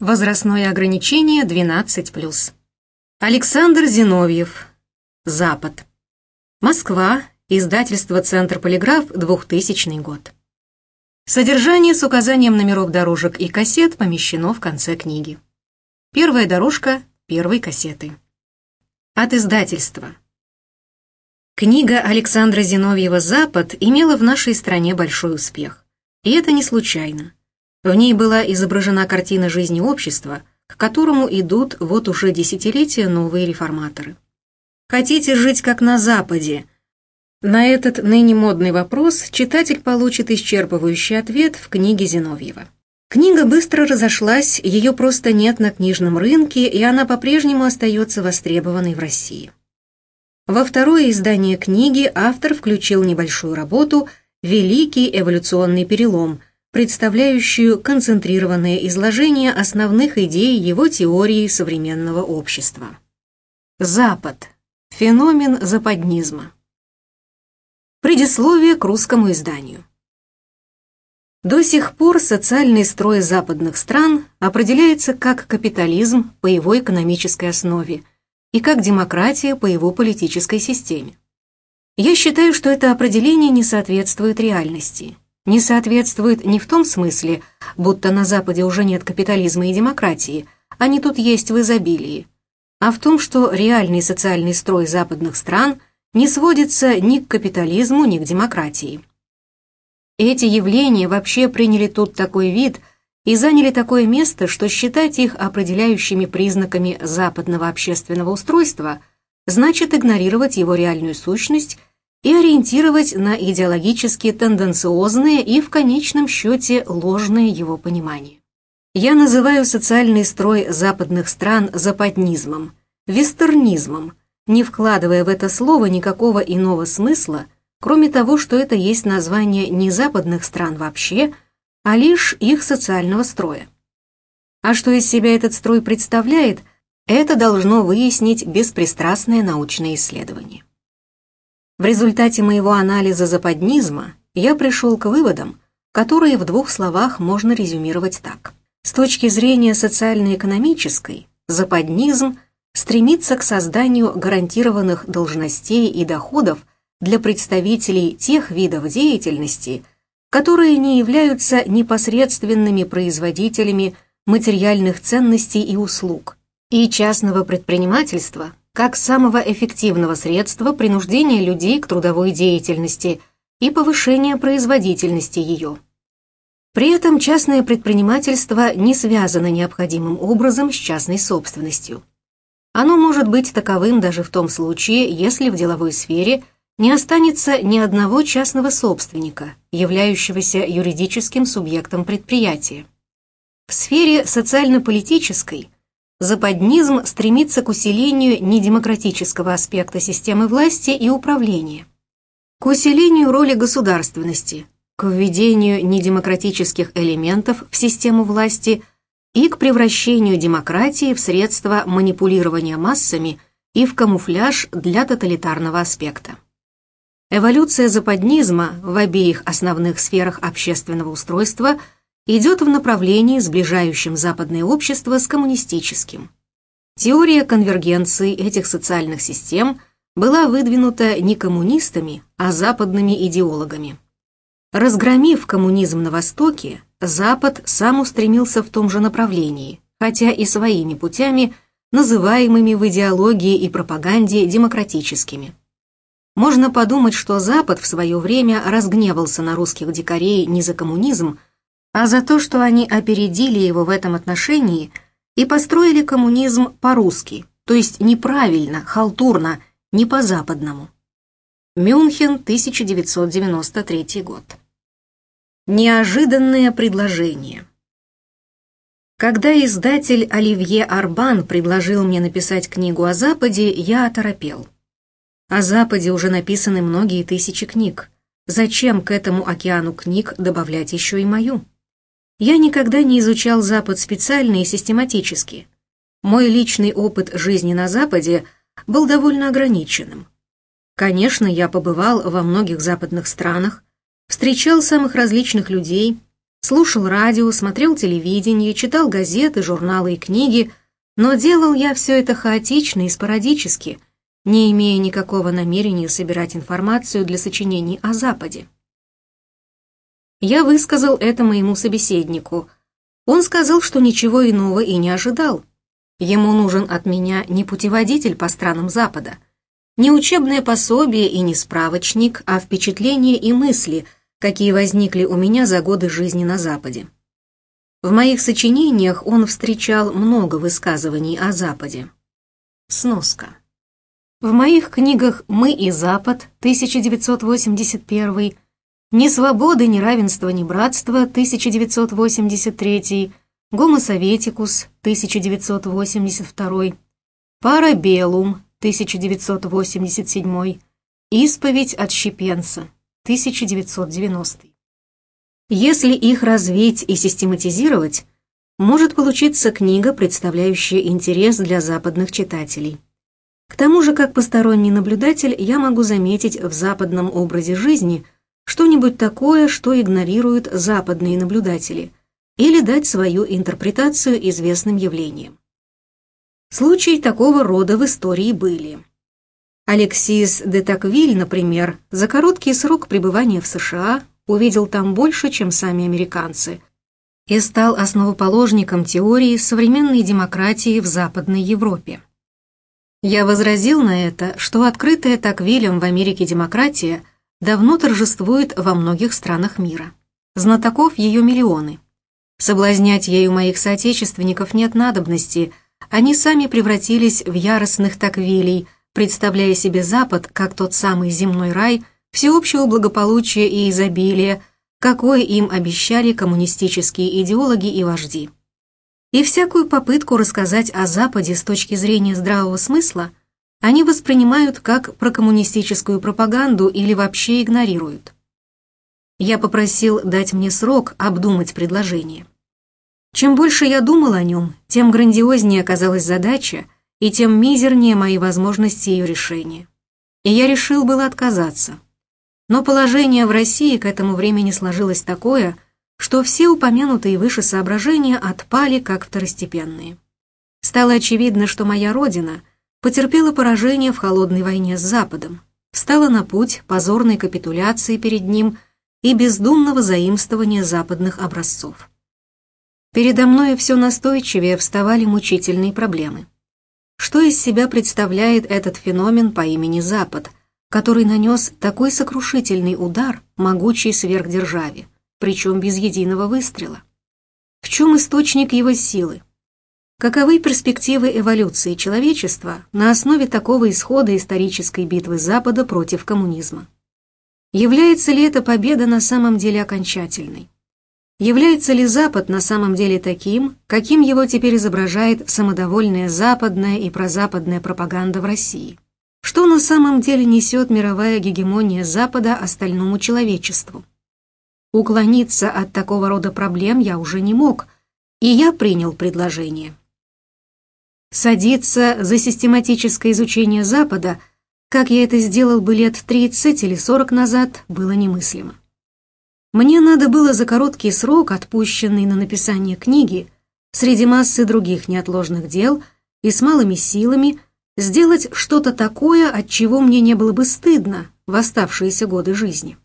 Возрастное ограничение 12+. Александр Зиновьев. Запад. Москва. Издательство «Центр Полиграф», 2000 год. Содержание с указанием номеров дорожек и кассет помещено в конце книги. Первая дорожка первой кассеты. От издательства. Книга Александра Зиновьева «Запад» имела в нашей стране большой успех. И это не случайно. В ней была изображена картина жизни общества, к которому идут вот уже десятилетия новые реформаторы. Хотите жить как на Западе? На этот ныне модный вопрос читатель получит исчерпывающий ответ в книге Зиновьева. Книга быстро разошлась, ее просто нет на книжном рынке, и она по-прежнему остается востребованной в России. Во второе издание книги автор включил небольшую работу «Великий эволюционный перелом», представляющую концентрированное изложение основных идей его теории современного общества. Запад. Феномен западнизма. Предисловие к русскому изданию. До сих пор социальный строй западных стран определяется как капитализм по его экономической основе и как демократия по его политической системе. Я считаю, что это определение не соответствует реальности – не соответствует не в том смысле, будто на Западе уже нет капитализма и демократии, они тут есть в изобилии, а в том, что реальный социальный строй западных стран не сводится ни к капитализму, ни к демократии. Эти явления вообще приняли тут такой вид и заняли такое место, что считать их определяющими признаками западного общественного устройства значит игнорировать его реальную сущность и ориентировать на идеологически тенденциозные и в конечном счете ложные его понимания. Я называю социальный строй западных стран западнизмом, вестернизмом, не вкладывая в это слово никакого иного смысла, кроме того, что это есть название не западных стран вообще, а лишь их социального строя. А что из себя этот строй представляет, это должно выяснить беспристрастное научное исследование. В результате моего анализа западнизма я пришел к выводам, которые в двух словах можно резюмировать так. С точки зрения социально-экономической, западнизм стремится к созданию гарантированных должностей и доходов для представителей тех видов деятельности, которые не являются непосредственными производителями материальных ценностей и услуг, и частного предпринимательства как самого эффективного средства принуждения людей к трудовой деятельности и повышения производительности ее. При этом частное предпринимательство не связано необходимым образом с частной собственностью. Оно может быть таковым даже в том случае, если в деловой сфере не останется ни одного частного собственника, являющегося юридическим субъектом предприятия. В сфере социально-политической – западнизм стремится к усилению недемократического аспекта системы власти и управления, к усилению роли государственности, к введению недемократических элементов в систему власти и к превращению демократии в средство манипулирования массами и в камуфляж для тоталитарного аспекта. Эволюция западнизма в обеих основных сферах общественного устройства – идет в направлении, сближающем западное общество с коммунистическим. Теория конвергенции этих социальных систем была выдвинута не коммунистами, а западными идеологами. Разгромив коммунизм на Востоке, Запад сам устремился в том же направлении, хотя и своими путями, называемыми в идеологии и пропаганде демократическими. Можно подумать, что Запад в свое время разгневался на русских дикарей не за коммунизм, а за то, что они опередили его в этом отношении и построили коммунизм по-русски, то есть неправильно, халтурно, не по-западному. Мюнхен, 1993 год. Неожиданное предложение. Когда издатель Оливье Арбан предложил мне написать книгу о Западе, я оторопел. О Западе уже написаны многие тысячи книг. Зачем к этому океану книг добавлять еще и мою? Я никогда не изучал Запад специально и систематически. Мой личный опыт жизни на Западе был довольно ограниченным. Конечно, я побывал во многих западных странах, встречал самых различных людей, Слушал радио, смотрел телевидение, читал газеты, журналы и книги, но делал я все это хаотично и спорадически, не имея никакого намерения собирать информацию для сочинений о Западе. Я высказал это моему собеседнику. Он сказал, что ничего иного и не ожидал. Ему нужен от меня не путеводитель по странам Запада, не учебное пособие и не справочник, а впечатления и мысли, какие возникли у меня за годы жизни на Западе. В моих сочинениях он встречал много высказываний о Западе. Сноска. В моих книгах «Мы и Запад» 1981 «Ни свободы, ни равенства, ни братства» 1983, «Гомосоветикус» 1982, «Парабеллум» 1987, «Исповедь отщепенца» 1990. Если их развить и систематизировать, может получиться книга, представляющая интерес для западных читателей. К тому же, как посторонний наблюдатель, я могу заметить в западном образе жизни – что-нибудь такое, что игнорируют западные наблюдатели, или дать свою интерпретацию известным явлениям. Случаи такого рода в истории были. Алексис де Таквиль, например, за короткий срок пребывания в США увидел там больше, чем сами американцы, и стал основоположником теории современной демократии в Западной Европе. Я возразил на это, что открытая Таквилем в Америке демократия – давно торжествует во многих странах мира. Знатоков ее миллионы. Соблазнять ею моих соотечественников нет надобности, они сами превратились в яростных таквилей, представляя себе Запад как тот самый земной рай всеобщего благополучия и изобилия, какое им обещали коммунистические идеологи и вожди. И всякую попытку рассказать о Западе с точки зрения здравого смысла – они воспринимают как прокоммунистическую пропаганду или вообще игнорируют. Я попросил дать мне срок обдумать предложение. Чем больше я думал о нем, тем грандиознее оказалась задача и тем мизернее мои возможности ее решения. И я решил было отказаться. Но положение в России к этому времени сложилось такое, что все упомянутые выше соображения отпали как второстепенные. Стало очевидно, что моя родина – потерпела поражение в холодной войне с Западом, встала на путь позорной капитуляции перед ним и бездумного заимствования западных образцов. Передо мной все настойчивее вставали мучительные проблемы. Что из себя представляет этот феномен по имени Запад, который нанес такой сокрушительный удар могучей сверхдержаве, причем без единого выстрела? В чем источник его силы? Каковы перспективы эволюции человечества на основе такого исхода исторической битвы Запада против коммунизма? Является ли эта победа на самом деле окончательной? Является ли Запад на самом деле таким, каким его теперь изображает самодовольная западная и прозападная пропаганда в России? Что на самом деле несет мировая гегемония Запада остальному человечеству? Уклониться от такого рода проблем я уже не мог, и я принял предложение. Садиться за систематическое изучение Запада, как я это сделал бы лет 30 или 40 назад, было немыслимо. Мне надо было за короткий срок, отпущенный на написание книги, среди массы других неотложных дел и с малыми силами, сделать что-то такое, от чего мне не было бы стыдно в оставшиеся годы жизни.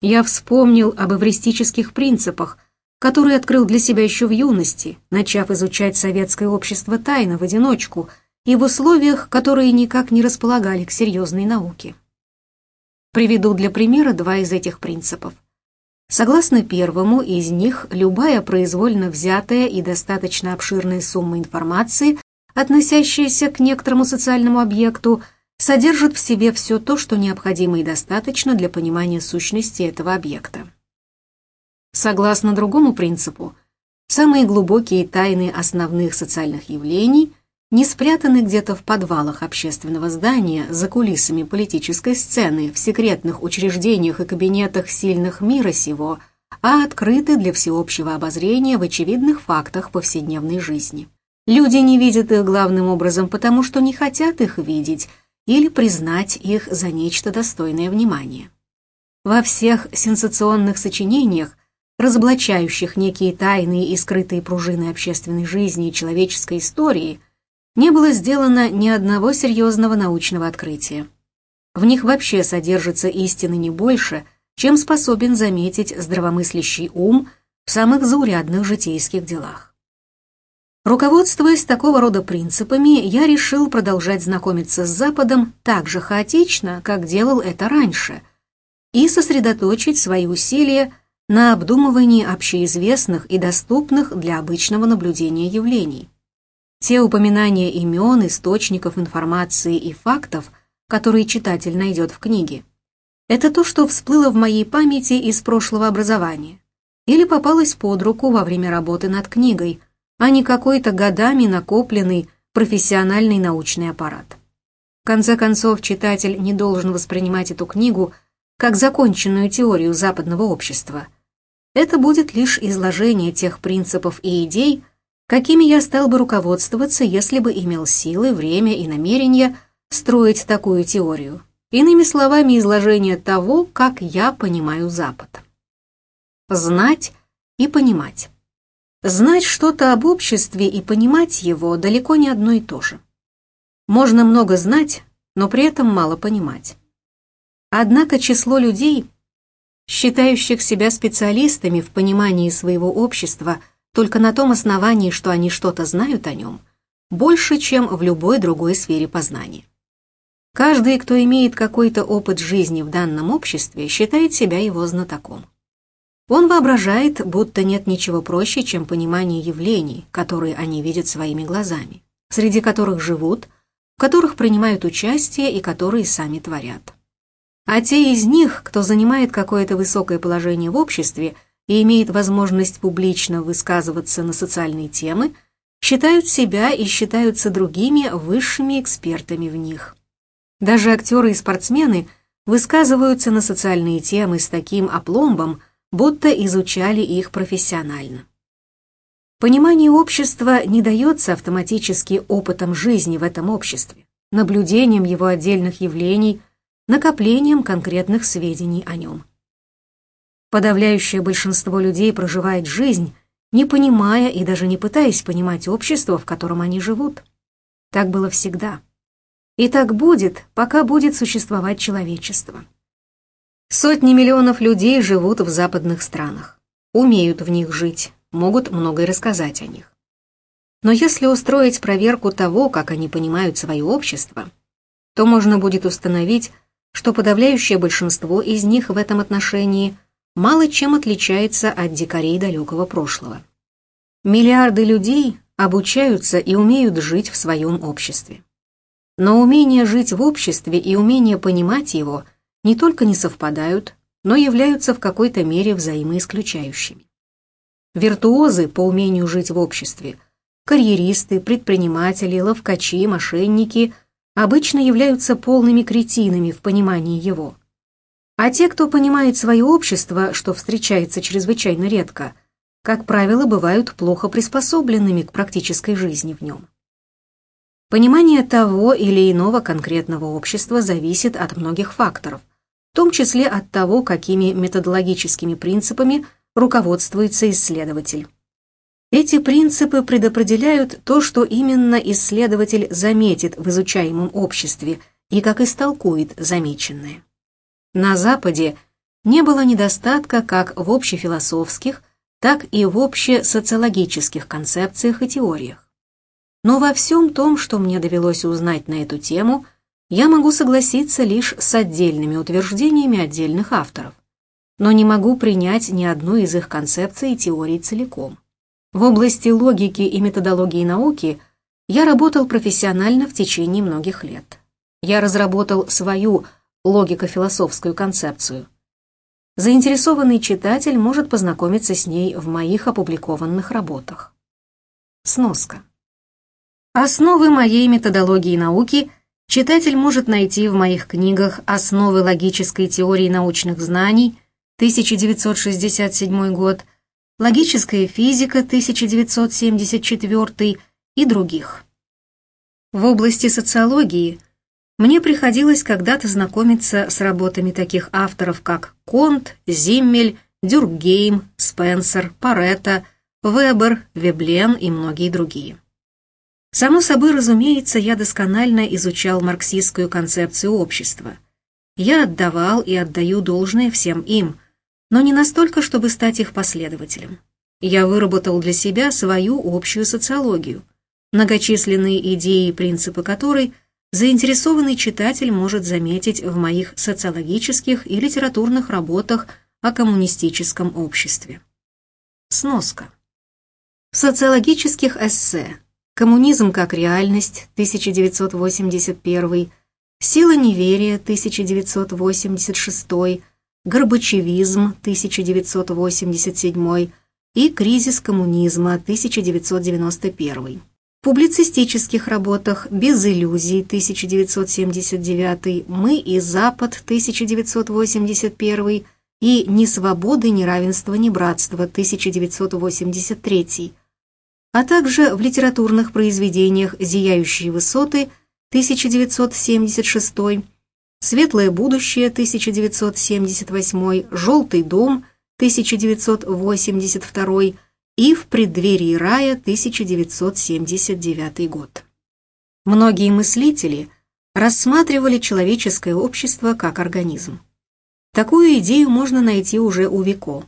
Я вспомнил об эвристических принципах, который открыл для себя еще в юности, начав изучать советское общество тайно в одиночку и в условиях, которые никак не располагали к серьезной науке. Приведу для примера два из этих принципов. Согласно первому из них, любая произвольно взятая и достаточно обширная сумма информации, относящаяся к некоторому социальному объекту, содержит в себе все то, что необходимо и достаточно для понимания сущности этого объекта. Согласно другому принципу, самые глубокие тайны основных социальных явлений не спрятаны где-то в подвалах общественного здания, за кулисами политической сцены, в секретных учреждениях и кабинетах сильных мира сего, а открыты для всеобщего обозрения в очевидных фактах повседневной жизни. Люди не видят их главным образом потому, что не хотят их видеть или признать их за нечто достойное внимания. Во всех сенсационных сочинениях разоблачающих некие тайные и скрытые пружины общественной жизни и человеческой истории, не было сделано ни одного серьезного научного открытия. В них вообще содержится истины не больше, чем способен заметить здравомыслящий ум в самых заурядных житейских делах. Руководствуясь такого рода принципами, я решил продолжать знакомиться с Западом так же хаотично, как делал это раньше, и сосредоточить свои усилия на обдумывании общеизвестных и доступных для обычного наблюдения явлений. Те упоминания имен, источников информации и фактов, которые читатель найдет в книге, это то, что всплыло в моей памяти из прошлого образования или попалось под руку во время работы над книгой – а не какой-то годами накопленный профессиональный научный аппарат. В конце концов, читатель не должен воспринимать эту книгу как законченную теорию западного общества. Это будет лишь изложение тех принципов и идей, какими я стал бы руководствоваться, если бы имел силы, время и намерение строить такую теорию. Иными словами, изложение того, как я понимаю Запад. Знать и понимать. Знать что-то об обществе и понимать его далеко не одно и то же. Можно много знать, но при этом мало понимать. Однако число людей, считающих себя специалистами в понимании своего общества только на том основании, что они что-то знают о нем, больше, чем в любой другой сфере познания. Каждый, кто имеет какой-то опыт жизни в данном обществе, считает себя его знатоком. Он воображает, будто нет ничего проще, чем понимание явлений, которые они видят своими глазами, среди которых живут, в которых принимают участие и которые сами творят. А те из них, кто занимает какое-то высокое положение в обществе и имеет возможность публично высказываться на социальные темы, считают себя и считаются другими высшими экспертами в них. Даже актеры и спортсмены высказываются на социальные темы с таким опломбом, будто изучали их профессионально. Понимание общества не дается автоматически опытом жизни в этом обществе, наблюдением его отдельных явлений, накоплением конкретных сведений о нем. Подавляющее большинство людей проживает жизнь, не понимая и даже не пытаясь понимать общество, в котором они живут. Так было всегда. И так будет, пока будет существовать человечество. Сотни миллионов людей живут в западных странах, умеют в них жить, могут многое рассказать о них. Но если устроить проверку того, как они понимают свое общество, то можно будет установить, что подавляющее большинство из них в этом отношении мало чем отличается от дикарей далекого прошлого. Миллиарды людей обучаются и умеют жить в своем обществе. Но умение жить в обществе и умение понимать его не только не совпадают, но являются в какой-то мере взаимоисключающими. Виртуозы по умению жить в обществе, карьеристы, предприниматели, ловкачи, мошенники обычно являются полными кретинами в понимании его. А те, кто понимает свое общество, что встречается чрезвычайно редко, как правило, бывают плохо приспособленными к практической жизни в нем. Понимание того или иного конкретного общества зависит от многих факторов, в том числе от того, какими методологическими принципами руководствуется исследователь. Эти принципы предопределяют то, что именно исследователь заметит в изучаемом обществе и как истолкует замеченное. На Западе не было недостатка как в общефилософских, так и в общесоциологических концепциях и теориях. Но во всем том, что мне довелось узнать на эту тему, я могу согласиться лишь с отдельными утверждениями отдельных авторов, но не могу принять ни одну из их концепций и теорий целиком. В области логики и методологии науки я работал профессионально в течение многих лет. Я разработал свою логико-философскую концепцию. Заинтересованный читатель может познакомиться с ней в моих опубликованных работах. Сноска. Основы моей методологии науки – читатель может найти в моих книгах «Основы логической теории научных знаний» 1967 год, «Логическая физика» 1974 и других. В области социологии мне приходилось когда-то знакомиться с работами таких авторов, как Конт, Зиммель, Дюркгейм, Спенсер, Паретта, Вебер, Веблен и многие другие. Само собой разумеется, я досконально изучал марксистскую концепцию общества. Я отдавал и отдаю должное всем им, но не настолько, чтобы стать их последователем. Я выработал для себя свою общую социологию, многочисленные идеи и принципы которой заинтересованный читатель может заметить в моих социологических и литературных работах о коммунистическом обществе. Сноска. В социологических эссе «Коммунизм как реальность» 1981, «Сила неверия» 1986, «Горбачевизм» 1987 и «Кризис коммунизма» 1991. В публицистических работах «Без иллюзий» 1979, «Мы и Запад» 1981 и «Ни свободы, ни равенства, ни братства» 1983, а также в литературных произведениях «Зияющие высоты» 1976, «Светлое будущее» 1978, «Желтый дом» 1982 и «В преддверии рая» 1979 год. Многие мыслители рассматривали человеческое общество как организм. Такую идею можно найти уже у Вико.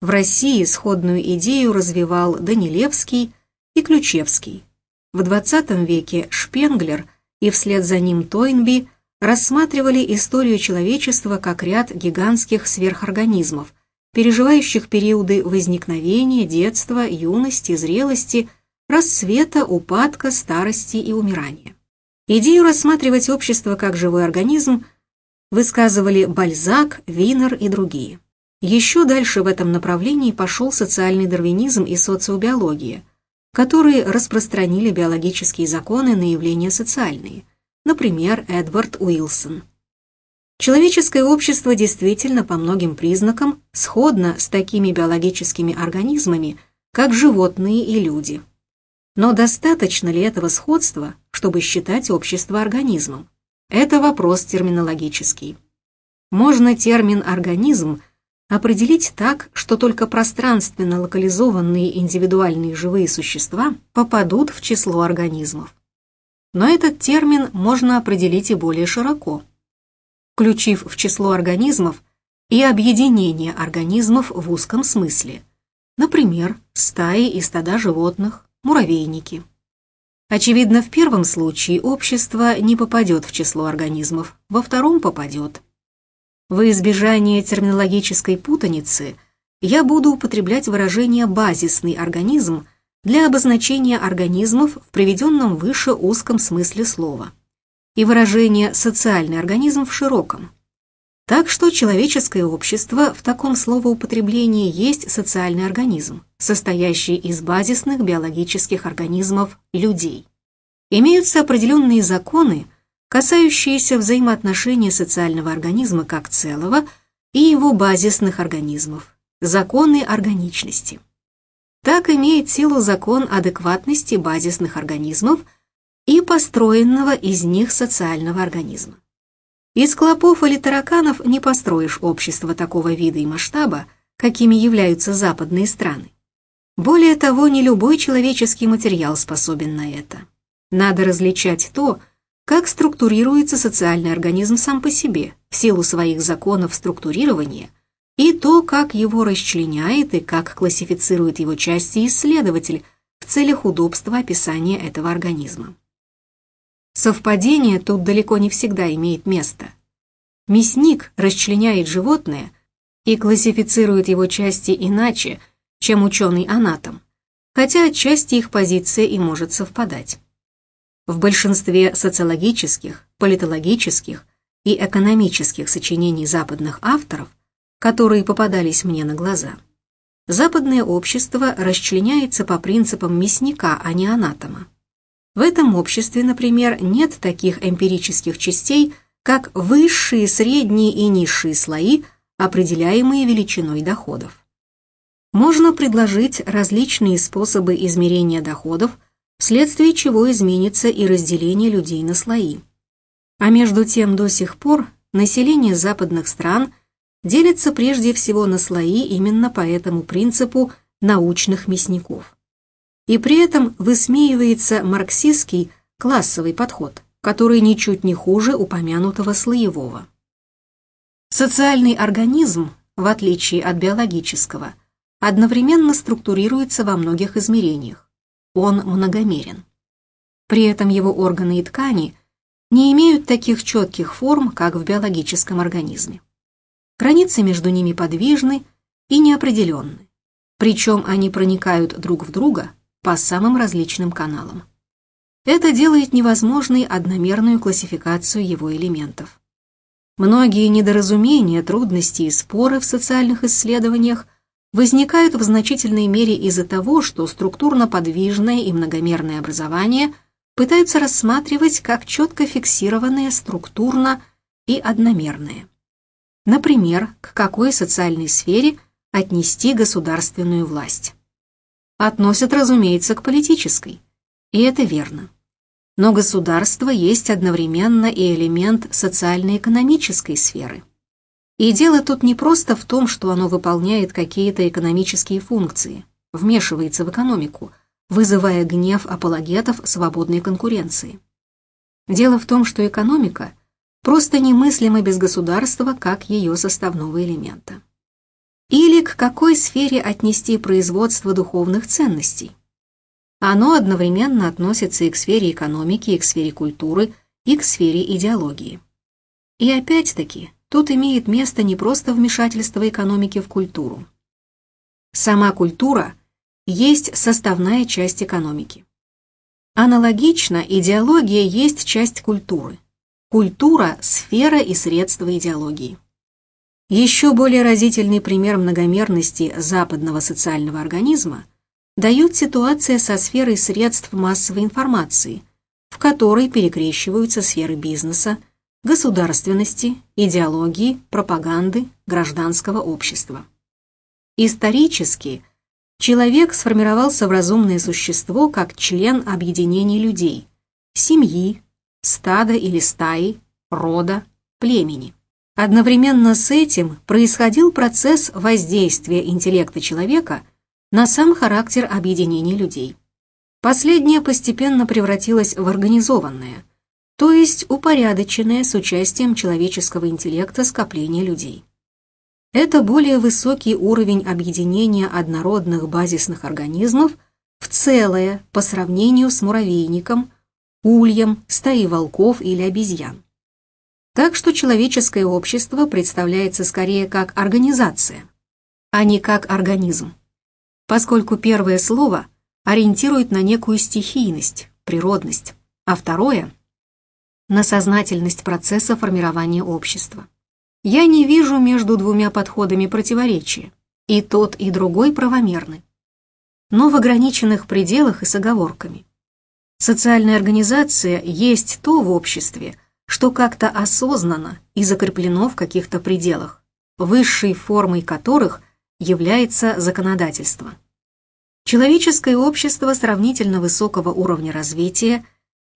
В России сходную идею развивал Данилевский и Ключевский. В XX веке Шпенглер и вслед за ним Тойнби рассматривали историю человечества как ряд гигантских сверхорганизмов, переживающих периоды возникновения, детства, юности, зрелости, расцвета, упадка, старости и умирания. Идею рассматривать общество как живой организм высказывали Бальзак, Винер и другие. Еще дальше в этом направлении пошел социальный дарвинизм и социобиология, которые распространили биологические законы на явления социальные, например, Эдвард Уилсон. Человеческое общество действительно по многим признакам сходно с такими биологическими организмами, как животные и люди. Но достаточно ли этого сходства, чтобы считать общество организмом? Это вопрос терминологический. Можно термин «организм» определить так, что только пространственно локализованные индивидуальные живые существа попадут в число организмов. Но этот термин можно определить и более широко – включив в число организмов и объединение организмов в узком смысле, например, стаи и стада животных, муравейники. Очевидно, в первом случае общество не попадет в число организмов, во втором попадет. Во избежание терминологической путаницы я буду употреблять выражение «базисный организм» для обозначения организмов в приведенном выше узком смысле слова и выражение «социальный организм» в широком. Так что человеческое общество в таком словоупотреблении есть социальный организм, состоящий из базисных биологических организмов людей. Имеются определенные законы, касающиеся взаимоотношения социального организма как целого и его базисных организмов, законы органичности. Так имеет силу закон адекватности базисных организмов – и построенного из них социального организма. Из клопов или тараканов не построишь общество такого вида и масштаба, какими являются западные страны. Более того, не любой человеческий материал способен на это. Надо различать то, как структурируется социальный организм сам по себе, в силу своих законов структурирования, и то, как его расчленяет и как классифицирует его части исследователь в целях удобства описания этого организма. Совпадение тут далеко не всегда имеет место. Мясник расчленяет животное и классифицирует его части иначе, чем ученый-анатом, хотя отчасти их позиция и может совпадать. В большинстве социологических, политологических и экономических сочинений западных авторов, которые попадались мне на глаза, западное общество расчленяется по принципам мясника, а не анатома. В этом обществе, например, нет таких эмпирических частей, как высшие, средние и низшие слои, определяемые величиной доходов. Можно предложить различные способы измерения доходов, вследствие чего изменится и разделение людей на слои. А между тем до сих пор население западных стран делятся прежде всего на слои именно по этому принципу научных мясников. И при этом высмеивается марксистский классовый подход, который ничуть не хуже упомянутого слоевого. Социальный организм, в отличие от биологического, одновременно структурируется во многих измерениях. Он многомерен. При этом его органы и ткани не имеют таких четких форм, как в биологическом организме. Границы между ними подвижны и неопределенны, причем они проникают друг в друга по самым различным каналам. Это делает невозможной одномерную классификацию его элементов. Многие недоразумения, трудности и споры в социальных исследованиях возникают в значительной мере из-за того, что структурно-подвижное и многомерное образование пытаются рассматривать как четко фиксированное структурно и одномерное. Например, к какой социальной сфере отнести государственную власть. Относят, разумеется, к политической. И это верно. Но государство есть одновременно и элемент социально-экономической сферы. И дело тут не просто в том, что оно выполняет какие-то экономические функции, вмешивается в экономику, вызывая гнев апологетов свободной конкуренции. Дело в том, что экономика просто немыслима без государства как ее составного элемента. Или к какой сфере отнести производство духовных ценностей? Оно одновременно относится и к сфере экономики, и к сфере культуры, и к сфере идеологии. И опять-таки, тут имеет место не просто вмешательство экономики в культуру. Сама культура есть составная часть экономики. Аналогично, идеология есть часть культуры. Культура – сфера и средство идеологии. Еще более разительный пример многомерности западного социального организма – дают ситуация со сферой средств массовой информации, в которой перекрещиваются сферы бизнеса, государственности, идеологии, пропаганды, гражданского общества. Исторически человек сформировался в разумное существо как член объединения людей, семьи, стада или стаи, рода, племени. Одновременно с этим происходил процесс воздействия интеллекта человека – на сам характер объединения людей. Последнее постепенно превратилось в организованное, то есть упорядоченное с участием человеческого интеллекта скопление людей. Это более высокий уровень объединения однородных базисных организмов в целое по сравнению с муравейником, ульем, стаей волков или обезьян. Так что человеческое общество представляется скорее как организация, а не как организм поскольку первое слово ориентирует на некую стихийность, природность, а второе – на сознательность процесса формирования общества. Я не вижу между двумя подходами противоречия, и тот, и другой правомерны, но в ограниченных пределах и с оговорками. Социальная организация есть то в обществе, что как-то осознанно и закреплено в каких-то пределах, высшей формой которых является законодательство. Человеческое общество сравнительно высокого уровня развития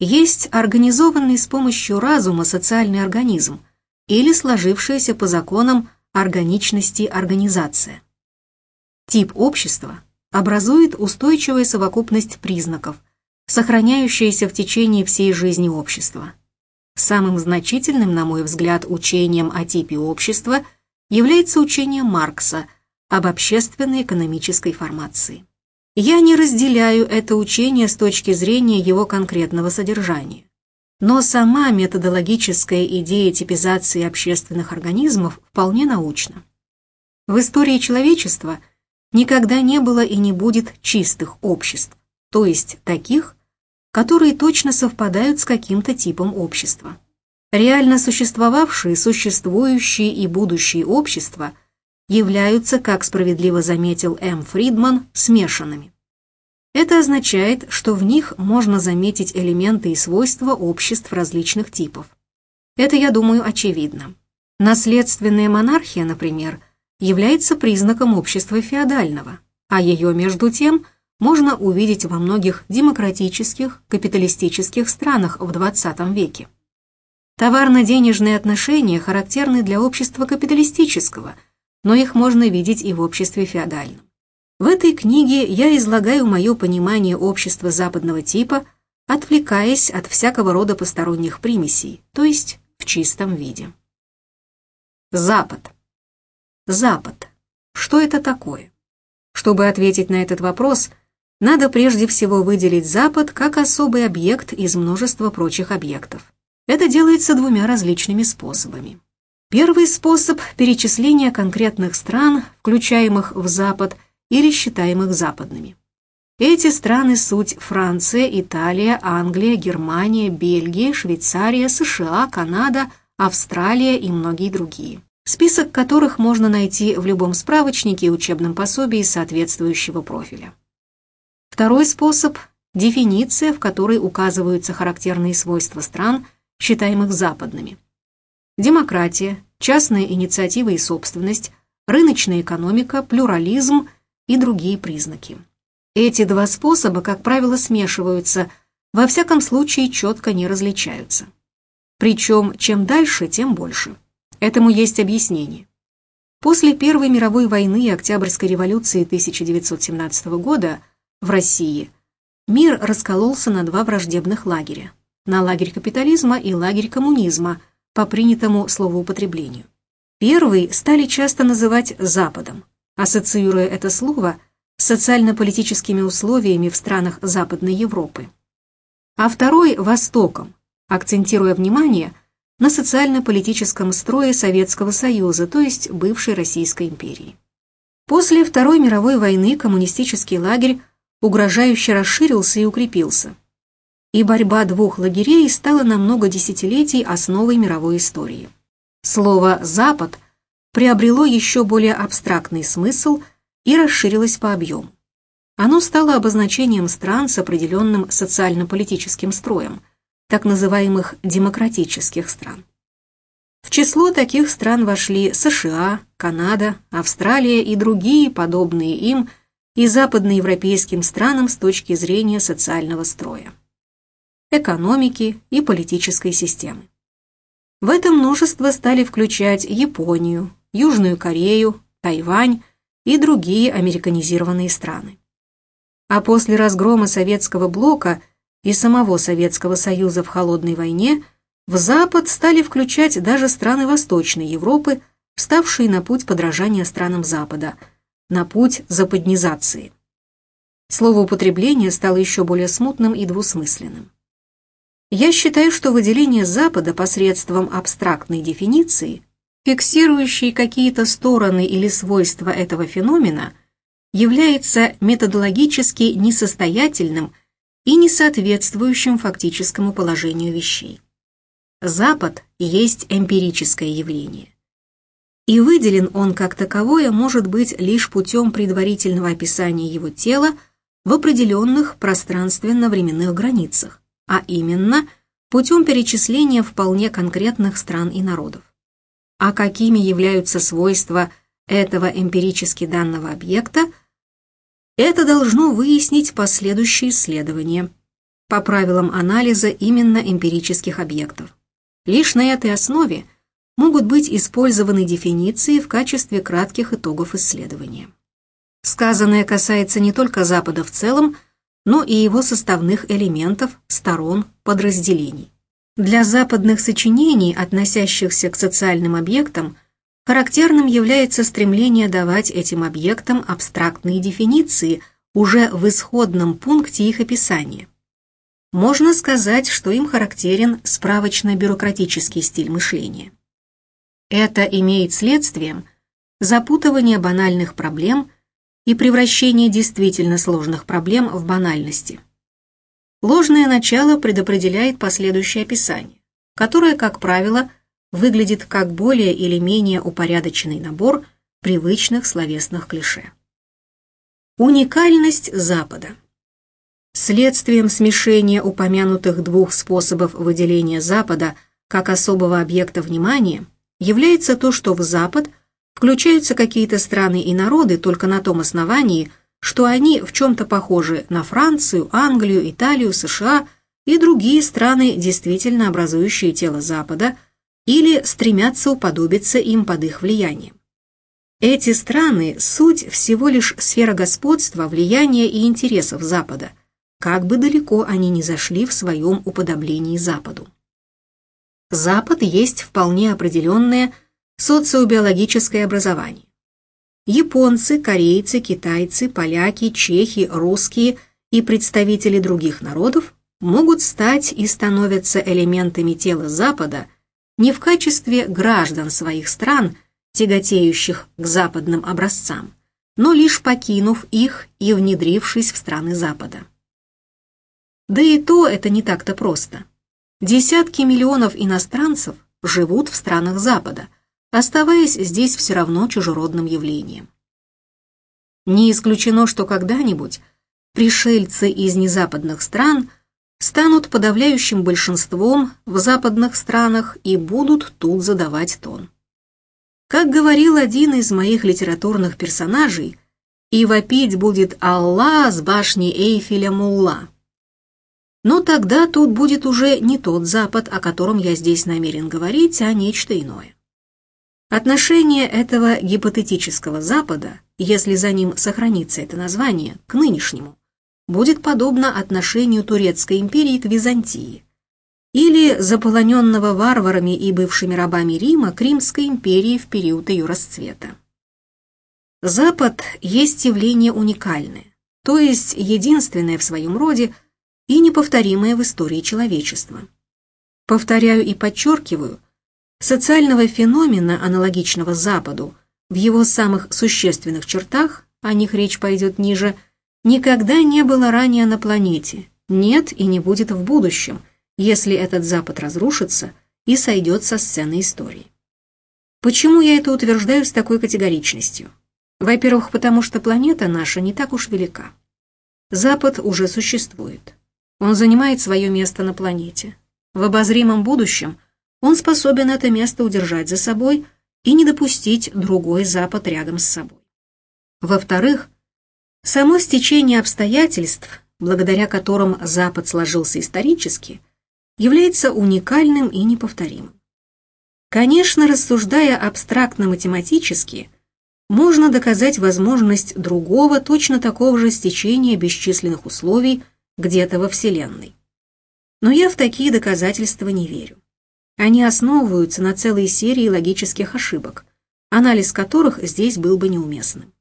есть организованный с помощью разума социальный организм или сложившаяся по законам органичности организация. Тип общества образует устойчивая совокупность признаков, сохраняющаяся в течение всей жизни общества. Самым значительным, на мой взгляд, учением о типе общества является учение Маркса – об общественной экономической формации. Я не разделяю это учение с точки зрения его конкретного содержания. Но сама методологическая идея типизации общественных организмов вполне научна. В истории человечества никогда не было и не будет чистых обществ, то есть таких, которые точно совпадают с каким-то типом общества. Реально существовавшие, существующие и будущие общества – являются, как справедливо заметил М. Фридман, смешанными. Это означает, что в них можно заметить элементы и свойства обществ различных типов. Это, я думаю, очевидно. Наследственная монархия, например, является признаком общества феодального, а ее, между тем, можно увидеть во многих демократических, капиталистических странах в XX веке. Товарно-денежные отношения характерны для общества капиталистического, но их можно видеть и в обществе феодальном. В этой книге я излагаю мое понимание общества западного типа, отвлекаясь от всякого рода посторонних примесей, то есть в чистом виде. Запад. Запад. Что это такое? Чтобы ответить на этот вопрос, надо прежде всего выделить Запад как особый объект из множества прочих объектов. Это делается двумя различными способами. Первый способ – перечисления конкретных стран, включаемых в Запад или считаемых западными. Эти страны – суть Франция, Италия, Англия, Германия, Бельгия, Швейцария, США, Канада, Австралия и многие другие список которых можно найти в любом справочнике и учебном пособии соответствующего профиля. Второй способ – дефиниция, в которой указываются характерные свойства стран, считаемых западными. Демократия, частная инициатива и собственность, рыночная экономика, плюрализм и другие признаки. Эти два способа, как правило, смешиваются, во всяком случае четко не различаются. Причем чем дальше, тем больше. Этому есть объяснение. После Первой мировой войны и Октябрьской революции 1917 года в России мир раскололся на два враждебных лагеря – на лагерь капитализма и лагерь коммунизма по принятому словоупотреблению. Первый стали часто называть Западом, ассоциируя это слово с социально-политическими условиями в странах Западной Европы. А второй – Востоком, акцентируя внимание – на социально-политическом строе Советского Союза, то есть бывшей Российской империи. После Второй мировой войны коммунистический лагерь угрожающе расширился и укрепился. И борьба двух лагерей стала на много десятилетий основой мировой истории. Слово «Запад» приобрело еще более абстрактный смысл и расширилось по объему. Оно стало обозначением стран с определенным социально-политическим строем – так называемых демократических стран. В число таких стран вошли США, Канада, Австралия и другие, подобные им, и западноевропейским странам с точки зрения социального строя, экономики и политической системы. В это множество стали включать Японию, Южную Корею, Тайвань и другие американизированные страны. А после разгрома советского блока – и самого Советского Союза в холодной войне, в Запад стали включать даже страны Восточной Европы, вставшие на путь подражания странам Запада, на путь западнизации. Слово употребление стало еще более смутным и двусмысленным. Я считаю, что выделение Запада посредством абстрактной дефиниции, фиксирующей какие-то стороны или свойства этого феномена, является методологически несостоятельным и несоответствующим фактическому положению вещей. Запад есть эмпирическое явление. И выделен он как таковое может быть лишь путем предварительного описания его тела в определенных пространственно-временных границах, а именно путем перечисления вполне конкретных стран и народов. А какими являются свойства этого эмпирически данного объекта – это должно выяснить последующие исследования по правилам анализа именно эмпирических объектов. Лишь на этой основе могут быть использованы дефиниции в качестве кратких итогов исследования. Сказанное касается не только Запада в целом, но и его составных элементов, сторон, подразделений. Для западных сочинений, относящихся к социальным объектам, Характерным является стремление давать этим объектам абстрактные дефиниции уже в исходном пункте их описания. Можно сказать, что им характерен справочно-бюрократический стиль мышления. Это имеет следствием запутывание банальных проблем и превращение действительно сложных проблем в банальности. Ложное начало предопределяет последующее описание, которое, как правило, выглядит как более или менее упорядоченный набор привычных словесных клише. Уникальность Запада. Следствием смешения упомянутых двух способов выделения Запада как особого объекта внимания является то, что в Запад включаются какие-то страны и народы только на том основании, что они в чем-то похожи на Францию, Англию, Италию, США, и другие страны, действительно образующие тело Запада, или стремятся уподобиться им под их влиянием. Эти страны – суть всего лишь сфера господства, влияния и интересов Запада, как бы далеко они ни зашли в своем уподоблении Западу. Запад есть вполне определенное социобиологическое образование. Японцы, корейцы, китайцы, поляки, чехи, русские и представители других народов могут стать и становятся элементами тела Запада не в качестве граждан своих стран, тяготеющих к западным образцам, но лишь покинув их и внедрившись в страны Запада. Да и то это не так-то просто. Десятки миллионов иностранцев живут в странах Запада, оставаясь здесь все равно чужеродным явлением. Не исключено, что когда-нибудь пришельцы из незападных стран – станут подавляющим большинством в западных странах и будут тут задавать тон. Как говорил один из моих литературных персонажей, и вопить будет Аллах с башни Эйфеля Мулла. Но тогда тут будет уже не тот Запад, о котором я здесь намерен говорить, а нечто иное. Отношение этого гипотетического Запада, если за ним сохранится это название, к нынешнему, будет подобно отношению Турецкой империи к Византии или заполоненного варварами и бывшими рабами Рима к Римской империи в период ее расцвета. Запад есть явление уникальное, то есть единственное в своем роде и неповторимое в истории человечества. Повторяю и подчеркиваю, социального феномена, аналогичного Западу, в его самых существенных чертах, о них речь пойдет ниже – никогда не было ранее на планете, нет и не будет в будущем, если этот Запад разрушится и сойдет со сцены истории. Почему я это утверждаю с такой категоричностью? Во-первых, потому что планета наша не так уж велика. Запад уже существует. Он занимает свое место на планете. В обозримом будущем он способен это место удержать за собой и не допустить другой Запад рядом с собой. Во-вторых, Само стечение обстоятельств, благодаря которым Запад сложился исторически, является уникальным и неповторимым. Конечно, рассуждая абстрактно-математически, можно доказать возможность другого, точно такого же стечения бесчисленных условий где-то во Вселенной. Но я в такие доказательства не верю. Они основываются на целой серии логических ошибок, анализ которых здесь был бы неуместным.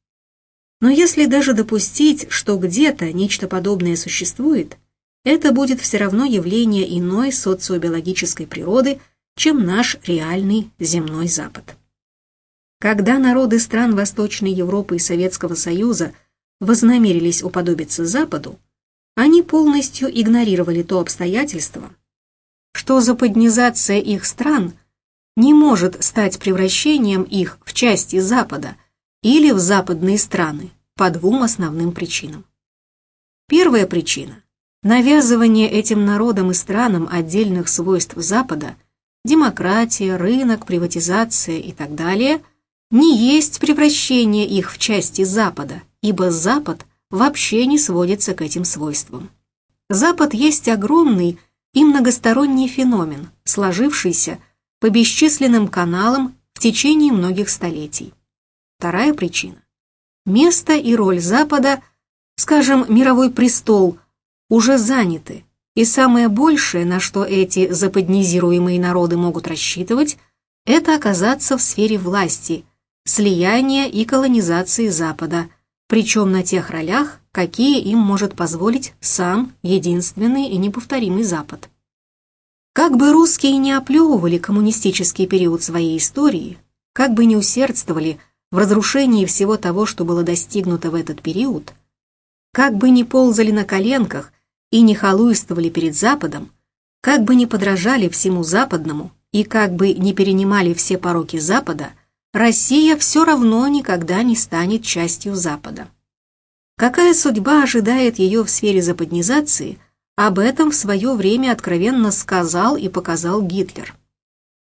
Но если даже допустить, что где-то нечто подобное существует, это будет все равно явление иной социобиологической природы, чем наш реальный земной Запад. Когда народы стран Восточной Европы и Советского Союза вознамерились уподобиться Западу, они полностью игнорировали то обстоятельство, что западнизация их стран не может стать превращением их в части Запада – или в западные страны по двум основным причинам. Первая причина – навязывание этим народам и странам отдельных свойств Запада, демократия, рынок, приватизация и так далее – не есть превращение их в части Запада, ибо Запад вообще не сводится к этим свойствам. Запад есть огромный и многосторонний феномен, сложившийся по бесчисленным каналам в течение многих столетий. Вторая причина. Место и роль Запада, скажем, мировой престол, уже заняты, и самое большее, на что эти западнизируемые народы могут рассчитывать, это оказаться в сфере власти, слияния и колонизации Запада, причем на тех ролях, какие им может позволить сам единственный и неповторимый Запад. Как бы русские не оплевывали коммунистический период своей истории, как бы не усердствовали – в разрушении всего того, что было достигнуто в этот период, как бы ни ползали на коленках и не халуйствовали перед Западом, как бы ни подражали всему западному и как бы не перенимали все пороки Запада, Россия все равно никогда не станет частью Запада. Какая судьба ожидает ее в сфере западнизации, об этом в свое время откровенно сказал и показал Гитлер.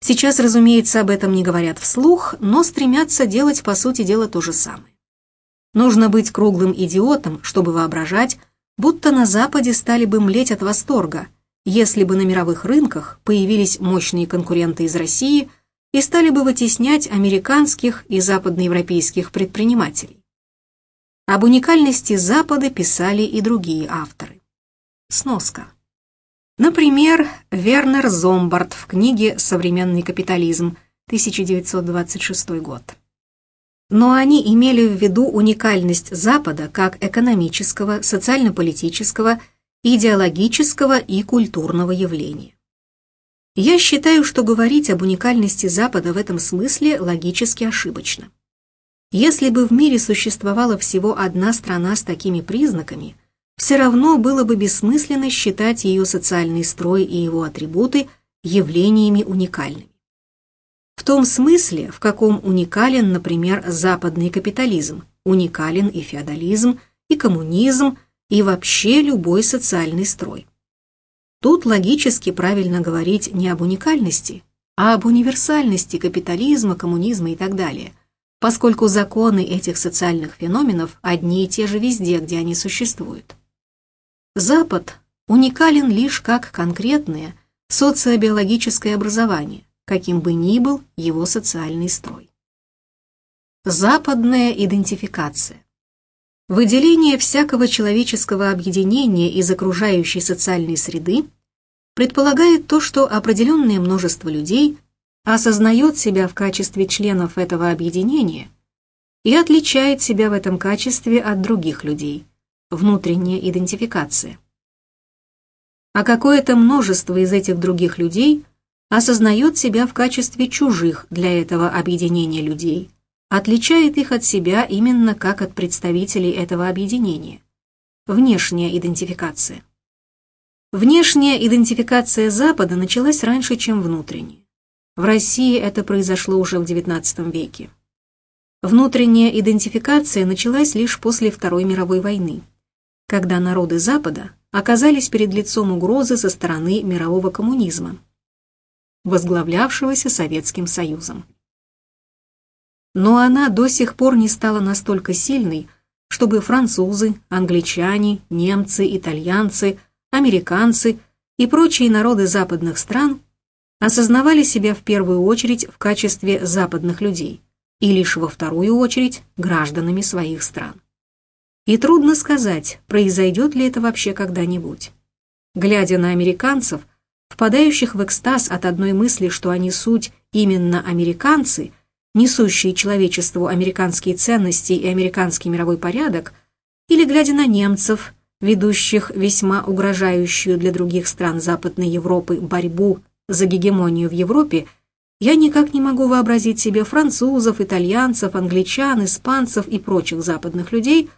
Сейчас, разумеется, об этом не говорят вслух, но стремятся делать, по сути дела, то же самое. Нужно быть круглым идиотом, чтобы воображать, будто на Западе стали бы млеть от восторга, если бы на мировых рынках появились мощные конкуренты из России и стали бы вытеснять американских и западноевропейских предпринимателей. Об уникальности Запада писали и другие авторы. Сноска. Например, Вернер Зомбард в книге «Современный капитализм», 1926 год. Но они имели в виду уникальность Запада как экономического, социально-политического, идеологического и культурного явления. Я считаю, что говорить об уникальности Запада в этом смысле логически ошибочно. Если бы в мире существовала всего одна страна с такими признаками, все равно было бы бессмысленно считать ее социальный строй и его атрибуты явлениями уникальными. В том смысле, в каком уникален, например, западный капитализм, уникален и феодализм, и коммунизм, и вообще любой социальный строй. Тут логически правильно говорить не об уникальности, а об универсальности капитализма, коммунизма и так далее – поскольку законы этих социальных феноменов одни и те же везде, где они существуют. Запад уникален лишь как конкретное социобиологическое образование, каким бы ни был его социальный строй. Западная идентификация. Выделение всякого человеческого объединения из окружающей социальной среды предполагает то, что определенное множество людей осознает себя в качестве членов этого объединения и отличает себя в этом качестве от других людей, внутренняя идентификация. А какое-то множество из этих других людей осознает себя в качестве чужих для этого объединения людей, отличает их от себя именно как от представителей этого объединения. Внешняя идентификация. Внешняя идентификация Запада началась раньше, чем внутренняя. В России это произошло уже в XIX веке. Внутренняя идентификация началась лишь после Второй мировой войны, когда народы Запада оказались перед лицом угрозы со стороны мирового коммунизма, возглавлявшегося Советским Союзом. Но она до сих пор не стала настолько сильной, чтобы французы, англичане, немцы, итальянцы, американцы и прочие народы западных стран осознавали себя в первую очередь в качестве западных людей и лишь во вторую очередь гражданами своих стран. И трудно сказать, произойдет ли это вообще когда-нибудь. Глядя на американцев, впадающих в экстаз от одной мысли, что они суть именно американцы, несущие человечеству американские ценности и американский мировой порядок, или глядя на немцев, ведущих весьма угрожающую для других стран Западной Европы борьбу за гегемонию в Европе, я никак не могу вообразить себе французов, итальянцев, англичан, испанцев и прочих западных людей,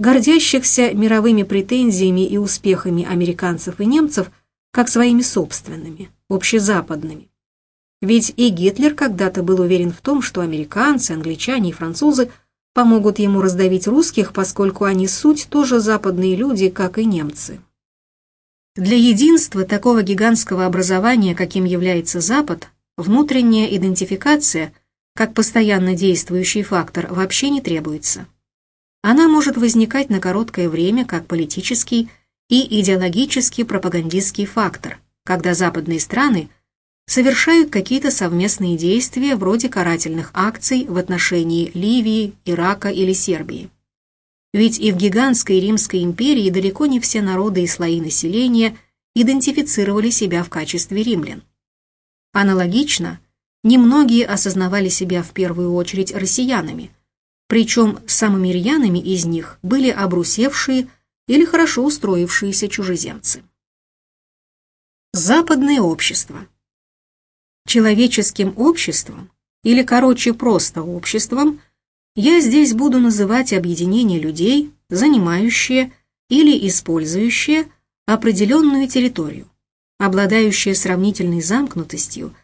гордящихся мировыми претензиями и успехами американцев и немцев как своими собственными, общезападными. Ведь и Гитлер когда-то был уверен в том, что американцы, англичане и французы помогут ему раздавить русских, поскольку они суть тоже западные люди, как и немцы. Для единства такого гигантского образования, каким является Запад, внутренняя идентификация, как постоянно действующий фактор, вообще не требуется. Она может возникать на короткое время как политический и идеологический пропагандистский фактор, когда западные страны совершают какие-то совместные действия вроде карательных акций в отношении Ливии, Ирака или Сербии. Ведь и в гигантской Римской империи далеко не все народы и слои населения идентифицировали себя в качестве римлян. Аналогично, немногие осознавали себя в первую очередь россиянами, причем самыми рьяными из них были обрусевшие или хорошо устроившиеся чужеземцы. Западное общество. Человеческим обществом, или короче просто обществом – я здесь буду называть объединение людей, занимающие или использующие определенную территорию, обладающие сравнительной замкнутостью,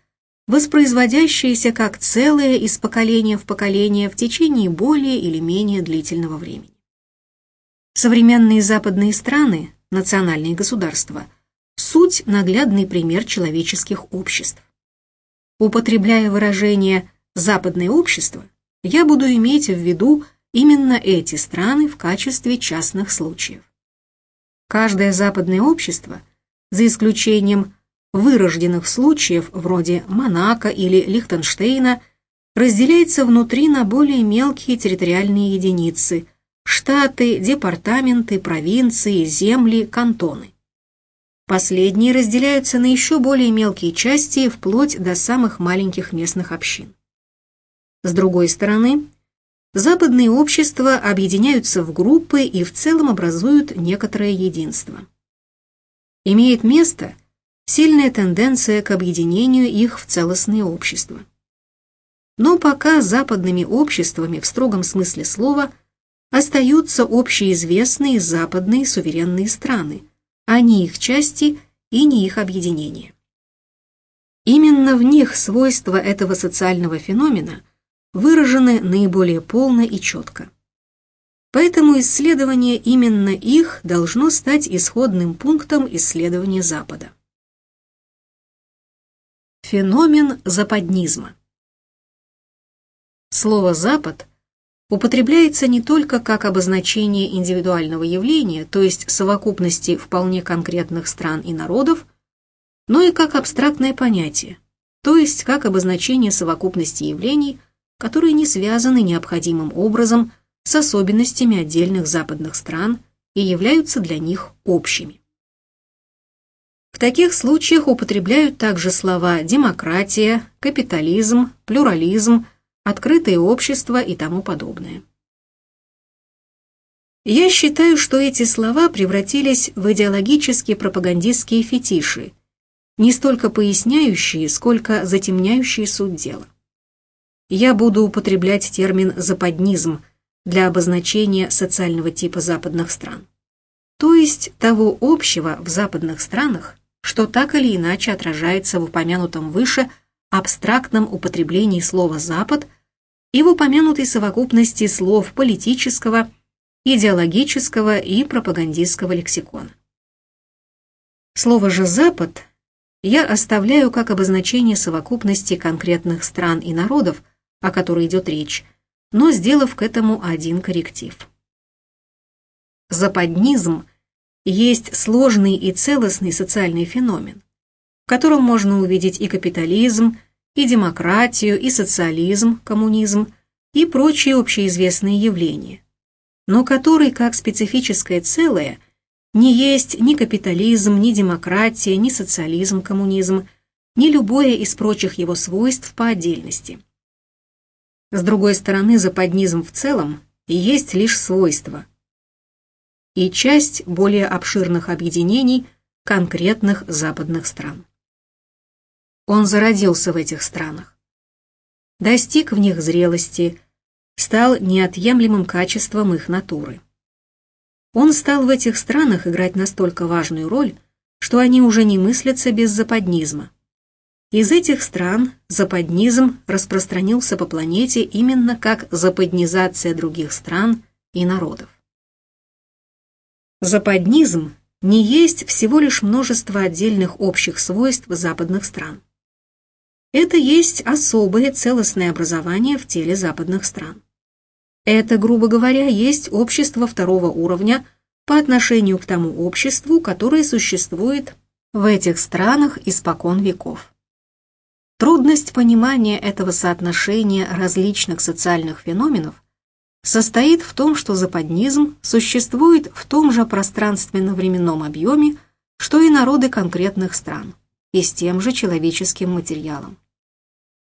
воспроизводящиеся как целое из поколения в поколение в течение более или менее длительного времени. Современные западные страны, национальные государства, суть наглядный пример человеческих обществ. Употребляя выражение «западное общество», я буду иметь в виду именно эти страны в качестве частных случаев. Каждое западное общество за исключением вырожденных случаев вроде Монако или Лихтенштейна, разделяется внутри на более мелкие территориальные единицы – штаты, департаменты, провинции, земли, кантоны. Последние разделяются на еще более мелкие части, вплоть до самых маленьких местных общин. С другой стороны, западные общества объединяются в группы и в целом образуют некоторое единство. Имеет место сильная тенденция к объединению их в целостные общества. Но пока западными обществами в строгом смысле слова остаются общеизвестные западные суверенные страны, а не их части и не их объединения. Именно в них свойства этого социального феномена выражены наиболее полно и четко. Поэтому исследование именно их должно стать исходным пунктом исследования Запада. Феномен западнизма Слово «запад» употребляется не только как обозначение индивидуального явления, то есть совокупности вполне конкретных стран и народов, но и как абстрактное понятие, то есть как обозначение совокупности явлений, которые не связаны необходимым образом с особенностями отдельных западных стран и являются для них общими. В таких случаях употребляют также слова демократия, капитализм, плюрализм, открытое общество и тому подобное. Я считаю, что эти слова превратились в идеологические пропагандистские фетиши, не столько поясняющие, сколько затемняющие суть дела. Я буду употреблять термин «западнизм» для обозначения социального типа западных стран. То есть того общего в западных странах, что так или иначе отражается в упомянутом выше абстрактном употреблении слова «Запад» и в упомянутой совокупности слов политического, идеологического и пропагандистского лексикона. Слово же «Запад» я оставляю как обозначение совокупности конкретных стран и народов, о которой идет речь, но сделав к этому один корректив. Западнизм есть сложный и целостный социальный феномен, в котором можно увидеть и капитализм, и демократию, и социализм, коммунизм, и прочие общеизвестные явления, но который, как специфическое целое, не есть ни капитализм, ни демократия, ни социализм, коммунизм, ни любое из прочих его свойств по отдельности. С другой стороны, западнизм в целом есть лишь свойство и часть более обширных объединений конкретных западных стран. Он зародился в этих странах, достиг в них зрелости, стал неотъемлемым качеством их натуры. Он стал в этих странах играть настолько важную роль, что они уже не мыслятся без западнизма. Из этих стран западнизм распространился по планете именно как западнизация других стран и народов. Западнизм не есть всего лишь множество отдельных общих свойств западных стран. Это есть особое целостное образование в теле западных стран. Это, грубо говоря, есть общество второго уровня по отношению к тому обществу, которое существует в этих странах испокон веков. Трудность понимания этого соотношения различных социальных феноменов состоит в том, что западнизм существует в том же пространственно-временном объеме, что и народы конкретных стран, и с тем же человеческим материалом.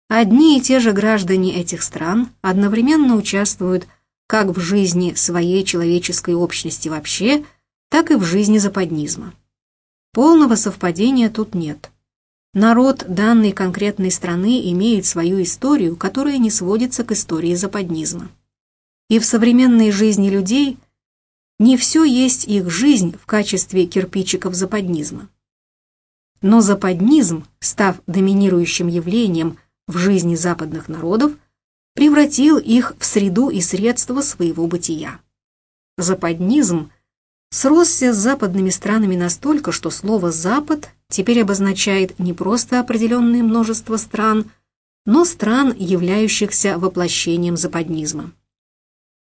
Одни и те же граждане этих стран одновременно участвуют как в жизни своей человеческой общности вообще, так и в жизни западнизма. Полного совпадения тут нет. Народ данной конкретной страны имеет свою историю, которая не сводится к истории западнизма. И в современной жизни людей не все есть их жизнь в качестве кирпичиков западнизма. Но западнизм, став доминирующим явлением в жизни западных народов, превратил их в среду и средства своего бытия. Западнизм сросся с западными странами настолько, что слово «запад» теперь обозначает не просто определенное множество стран, но стран, являющихся воплощением западнизма.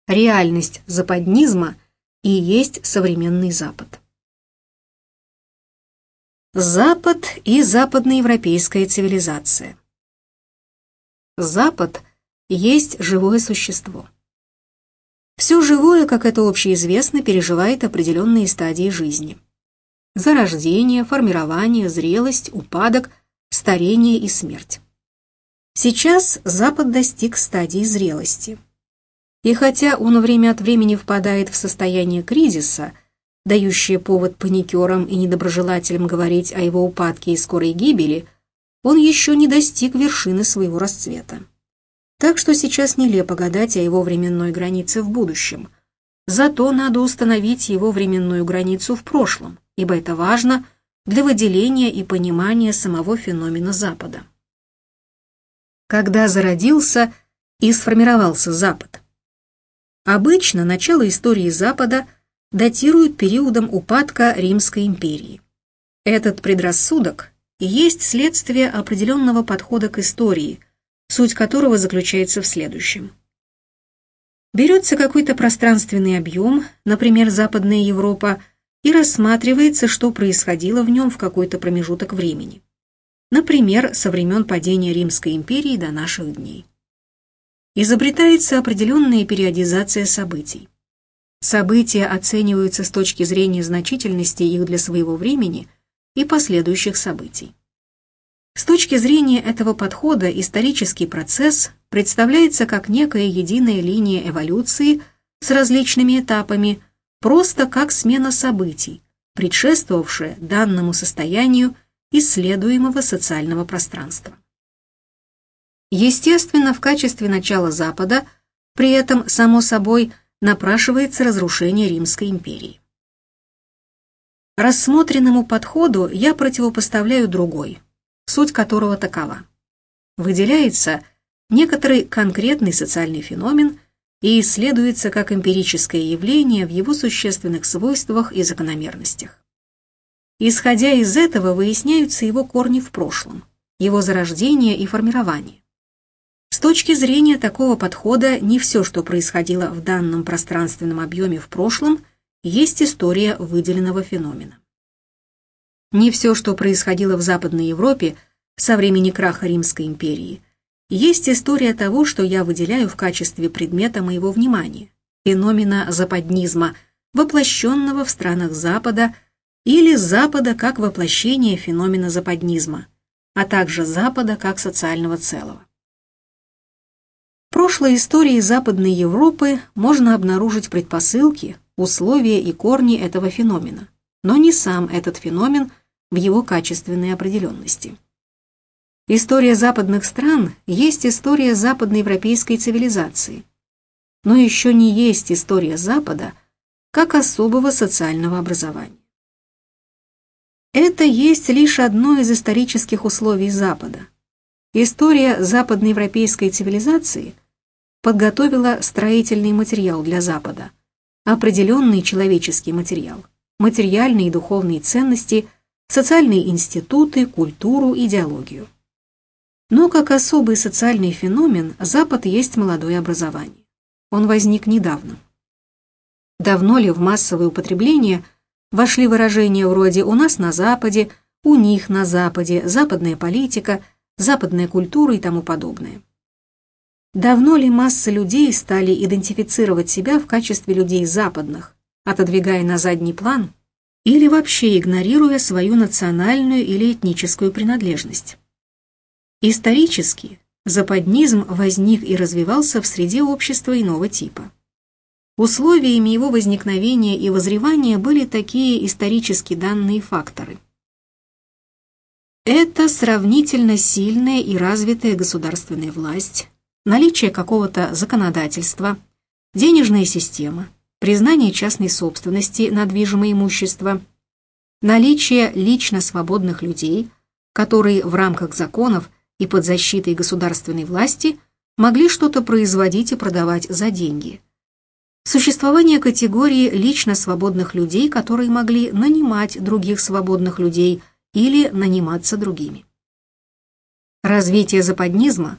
Реальность западнизма и есть современный Запад. Запад и западноевропейская цивилизация. Запад есть живое существо. Все живое, как это общеизвестно, переживает определенные стадии жизни. Зарождение, формирование, зрелость, упадок, старение и смерть. Сейчас Запад достиг стадии зрелости. И хотя он время от времени впадает в состояние кризиса, дающее повод паникерам и недоброжелателям говорить о его упадке и скорой гибели, он еще не достиг вершины своего расцвета. Так что сейчас нелепо гадать о его временной границе в будущем. Зато надо установить его временную границу в прошлом, ибо это важно для выделения и понимания самого феномена Запада. Когда зародился и сформировался Запад? Обычно начало истории Запада датируют периодом упадка Римской империи. Этот предрассудок есть следствие определенного подхода к истории, суть которого заключается в следующем. Берется какой-то пространственный объем, например, Западная Европа, и рассматривается, что происходило в нем в какой-то промежуток времени. Например, со времен падения Римской империи до наших дней. Изобретается определенная периодизация событий. События оцениваются с точки зрения значительности их для своего времени и последующих событий. С точки зрения этого подхода исторический процесс представляется как некая единая линия эволюции с различными этапами, просто как смена событий, предшествовавшая данному состоянию исследуемого социального пространства. Естественно, в качестве начала Запада при этом, само собой, напрашивается разрушение Римской империи. Рассмотренному подходу я противопоставляю другой, суть которого такова. Выделяется некоторый конкретный социальный феномен и исследуется как эмпирическое явление в его существенных свойствах и закономерностях. Исходя из этого выясняются его корни в прошлом, его зарождение и формирование. С точки зрения такого подхода не все, что происходило в данном пространственном объеме в прошлом, есть история выделенного феномена. Не все, что происходило в Западной Европе со времени краха Римской империи, есть история того, что я выделяю в качестве предмета моего внимания, феномена западнизма, воплощенного в странах Запада или Запада как воплощение феномена западнизма, а также Запада как социального целого. Прошлой истории Западной Европы можно обнаружить предпосылки, условия и корни этого феномена, но не сам этот феномен – в его качественной определенности. История западных стран есть история западноевропейской цивилизации, но еще не есть история Запада как особого социального образования. Это есть лишь одно из исторических условий Запада. История западноевропейской цивилизации подготовила строительный материал для Запада, определенный человеческий материал, материальные и духовные ценности – социальные институты, культуру, идеологию. Но как особый социальный феномен Запад есть молодое образование. Он возник недавно. Давно ли в массовое употребление вошли выражения вроде «у нас на Западе», «у них на Западе», «западная политика», «западная культура» и тому подобное? Давно ли масса людей стали идентифицировать себя в качестве людей западных, отодвигая на задний план или вообще игнорируя свою национальную или этническую принадлежность. Исторически западнизм возник и развивался в среде общества иного типа. Условиями его возникновения и возревания были такие исторически данные факторы. Это сравнительно сильная и развитая государственная власть, наличие какого-то законодательства, денежная система, признание частной собственности на движимое имущество, наличие лично свободных людей, которые в рамках законов и под защитой государственной власти могли что-то производить и продавать за деньги. Существование категории лично свободных людей, которые могли нанимать других свободных людей или наниматься другими. Развитие западнизма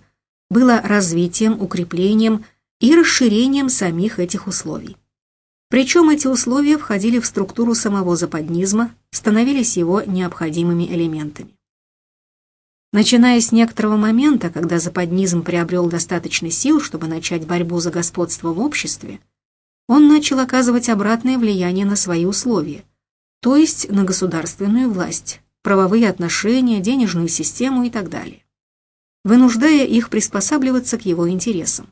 было развитием, укреплением и расширением самих этих условий. Причем эти условия входили в структуру самого западнизма, становились его необходимыми элементами. Начиная с некоторого момента, когда западнизм приобрел достаточно сил, чтобы начать борьбу за господство в обществе, он начал оказывать обратное влияние на свои условия, то есть на государственную власть, правовые отношения, денежную систему и так далее, вынуждая их приспосабливаться к его интересам.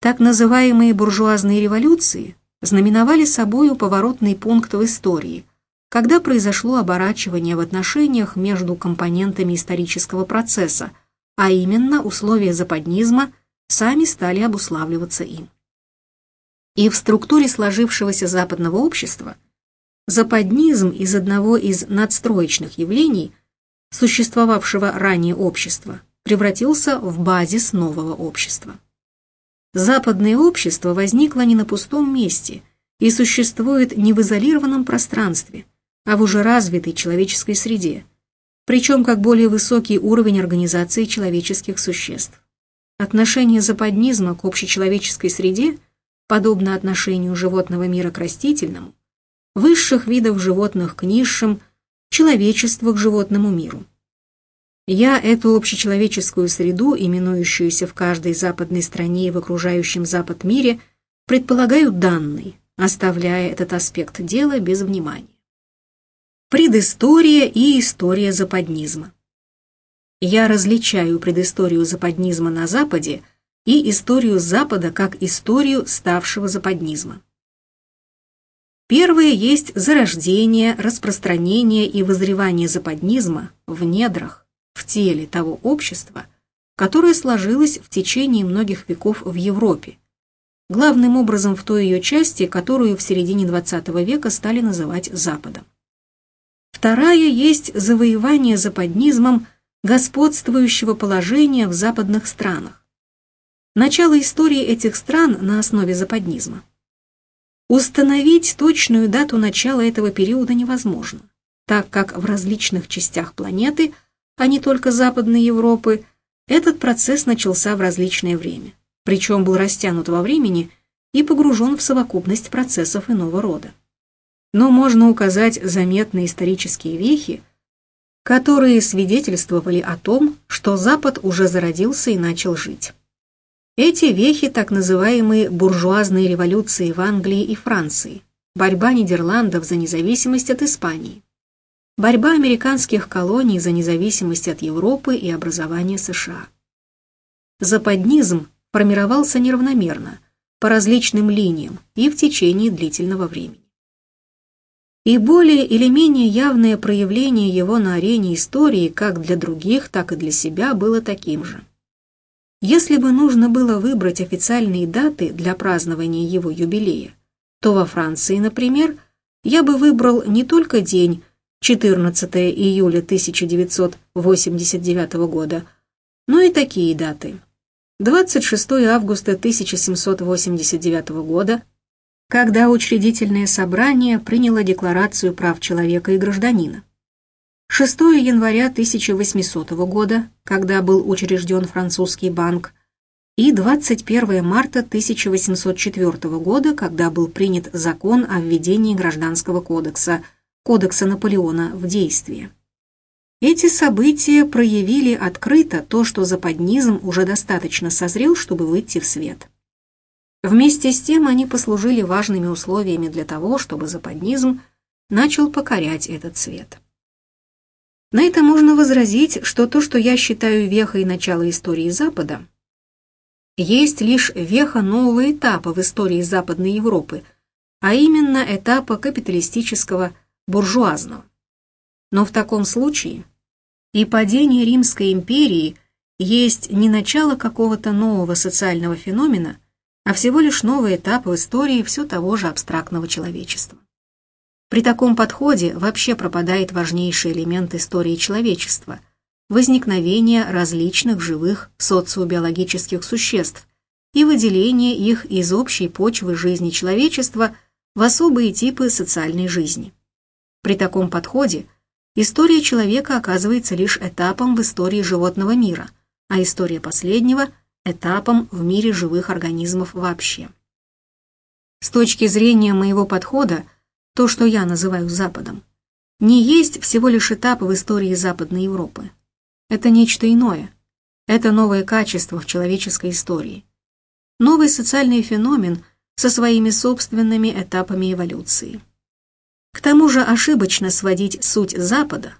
Так называемые буржуазные революции знаменовали собою поворотный пункт в истории, когда произошло оборачивание в отношениях между компонентами исторического процесса, а именно условия западнизма сами стали обуславливаться им. И в структуре сложившегося западного общества западнизм из одного из надстроечных явлений, существовавшего ранее общества, превратился в базис нового общества. Западное общество возникло не на пустом месте и существует не в изолированном пространстве, а в уже развитой человеческой среде, причем как более высокий уровень организации человеческих существ. Отношение западнизма к общечеловеческой среде – подобно отношению животного мира к растительному, высших видов животных к низшим, человечества к животному миру. Я эту общечеловеческую среду, именующуюся в каждой западной стране и в окружающем Запад мире, предполагаю данной, оставляя этот аспект дела без внимания. Предыстория и история западнизма. Я различаю предысторию западнизма на Западе и историю Запада как историю ставшего западнизма. Первое есть зарождение, распространение и возревание западнизма в недрах, в теле того общества, которое сложилось в течение многих веков в Европе, главным образом в той ее части, которую в середине XX века стали называть Западом. Вторая есть завоевание западнизмом господствующего положения в западных странах, начало истории этих стран на основе западнизма. Установить точную дату начала этого периода невозможно, так как в различных частях планеты, а не только Западной Европы, этот процесс начался в различное время, причем был растянут во времени и погружен в совокупность процессов иного рода. Но можно указать заметные исторические вехи, которые свидетельствовали о том, что Запад уже зародился и начал жить. Эти вехи так называемые буржуазные революции в Англии и Франции, борьба Нидерландов за независимость от Испании, борьба американских колоний за независимость от Европы и образование США. Западнизм формировался неравномерно, по различным линиям и в течение длительного времени. И более или менее явное проявление его на арене истории как для других, так и для себя было таким же. Если бы нужно было выбрать официальные даты для празднования его юбилея, то во Франции, например, я бы выбрал не только день 14 июля 1989 года, но и такие даты. 26 августа 1789 года, когда учредительное собрание приняло Декларацию прав человека и гражданина. 6 января 1800 года, когда был учрежден французский банк, и 21 марта 1804 года, когда был принят закон о введении Гражданского кодекса, Кодекса Наполеона в действие. Эти события проявили открыто то, что западнизм уже достаточно созрел, чтобы выйти в свет. Вместе с тем они послужили важными условиями для того, чтобы западнизм начал покорять этот свет. На это можно возразить, что то, что я считаю вехой начала истории Запада, есть лишь веха нового этапа в истории Западной Европы, а именно этапа капиталистического буржуазного. Но в таком случае и падение Римской империи есть не начало какого-то нового социального феномена, а всего лишь новый этап в истории все того же абстрактного человечества. При таком подходе вообще пропадает важнейший элемент истории человечества – возникновение различных живых социобиологических существ и выделение их из общей почвы жизни человечества в особые типы социальной жизни. При таком подходе история человека оказывается лишь этапом в истории животного мира, а история последнего – этапом в мире живых организмов вообще. С точки зрения моего подхода, то, что я называю Западом, не есть всего лишь этап в истории Западной Европы. Это нечто иное. Это новое качество в человеческой истории. Новый социальный феномен со своими собственными этапами эволюции. К тому же ошибочно сводить суть Запада,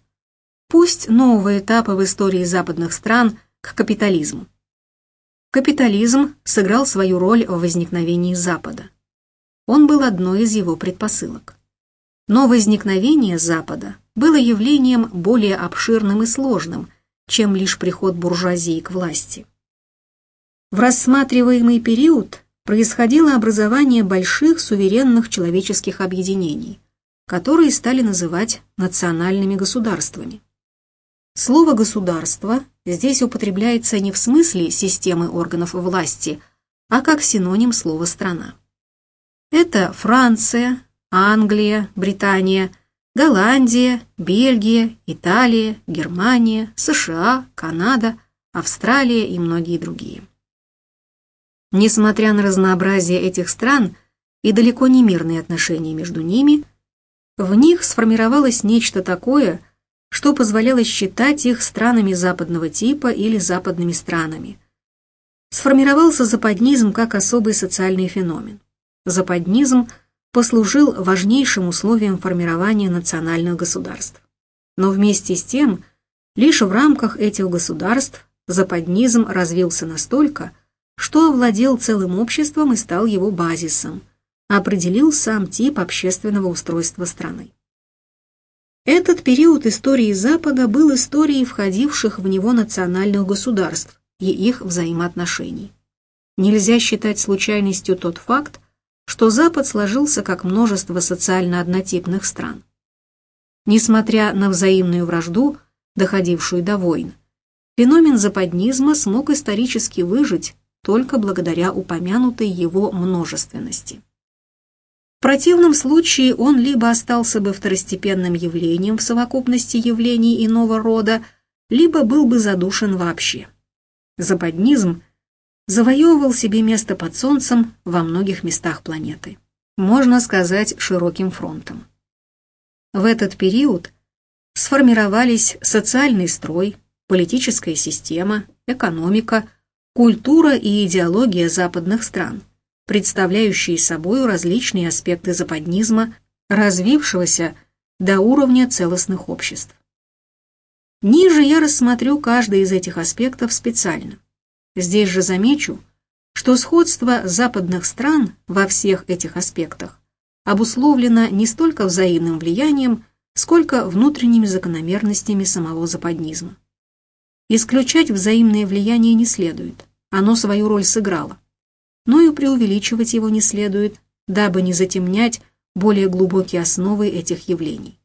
пусть нового этапа в истории западных стран, к капитализму. Капитализм сыграл свою роль в возникновении Запада. Он был одной из его предпосылок. Но возникновение Запада было явлением более обширным и сложным, чем лишь приход буржуазии к власти. В рассматриваемый период происходило образование больших суверенных человеческих объединений, которые стали называть национальными государствами. Слово «государство» здесь употребляется не в смысле системы органов власти, а как синоним слова «страна». Это Франция, Англия, Британия, Голландия, Бельгия, Италия, Германия, США, Канада, Австралия и многие другие. Несмотря на разнообразие этих стран и далеко не мирные отношения между ними, в них сформировалось нечто такое – что позволяло считать их странами западного типа или западными странами. Сформировался западнизм как особый социальный феномен. Западнизм послужил важнейшим условием формирования национальных государств. Но вместе с тем, лишь в рамках этих государств западнизм развился настолько, что овладел целым обществом и стал его базисом, определил сам тип общественного устройства страны. Этот период истории Запада был историей входивших в него национальных государств и их взаимоотношений. Нельзя считать случайностью тот факт, что Запад сложился как множество социально однотипных стран. Несмотря на взаимную вражду, доходившую до войн, феномен западнизма смог исторически выжить только благодаря упомянутой его множественности. В противном случае он либо остался бы второстепенным явлением в совокупности явлений иного рода, либо был бы задушен вообще. Западнизм завоевывал себе место под солнцем во многих местах планеты. Можно сказать, широким фронтом. В этот период сформировались социальный строй, политическая система, экономика, культура и идеология западных стран – представляющие собой различные аспекты западнизма, развившегося до уровня целостных обществ. Ниже я рассмотрю каждый из этих аспектов специально. Здесь же замечу, что сходство западных стран во всех этих аспектах обусловлено не столько взаимным влиянием, сколько внутренними закономерностями самого западнизма. Исключать взаимное влияние не следует, оно свою роль сыграло но и преувеличивать его не следует, дабы не затемнять более глубокие основы этих явлений.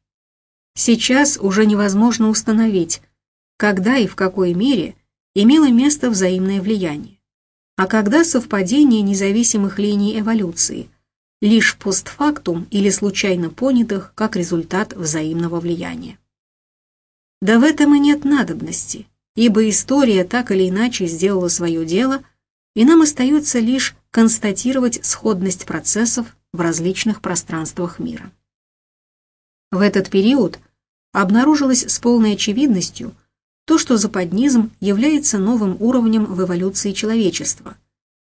Сейчас уже невозможно установить, когда и в какой мере имело место взаимное влияние, а когда совпадение независимых линий эволюции, лишь постфактум или случайно понятых как результат взаимного влияния. Да в этом и нет надобности, ибо история так или иначе сделала свое дело – и нам остается лишь констатировать сходность процессов в различных пространствах мира. В этот период обнаружилось с полной очевидностью то, что западнизм является новым уровнем в эволюции человечества,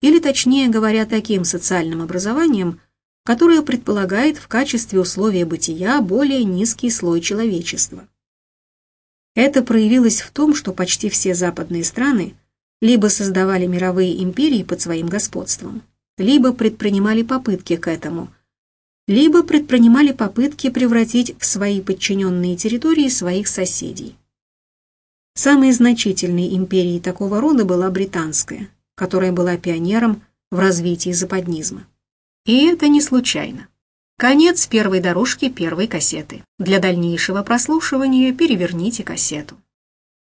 или точнее говоря, таким социальным образованием, которое предполагает в качестве условия бытия более низкий слой человечества. Это проявилось в том, что почти все западные страны либо создавали мировые империи под своим господством, либо предпринимали попытки к этому, либо предпринимали попытки превратить в свои подчиненные территории своих соседей. Самой значительной империей такого рода была британская, которая была пионером в развитии западнизма. И это не случайно. Конец первой дорожки первой кассеты. Для дальнейшего прослушивания переверните кассету.